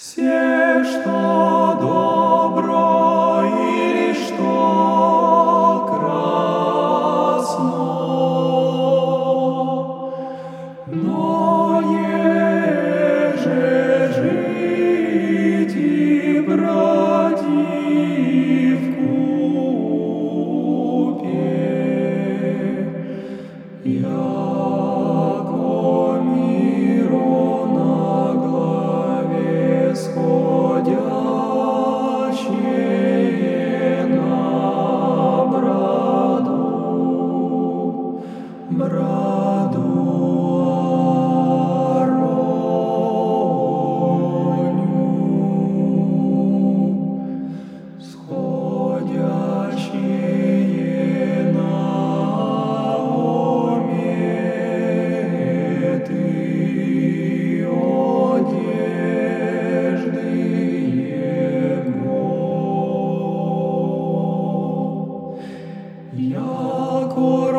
Все, что добро или что красно, но Яко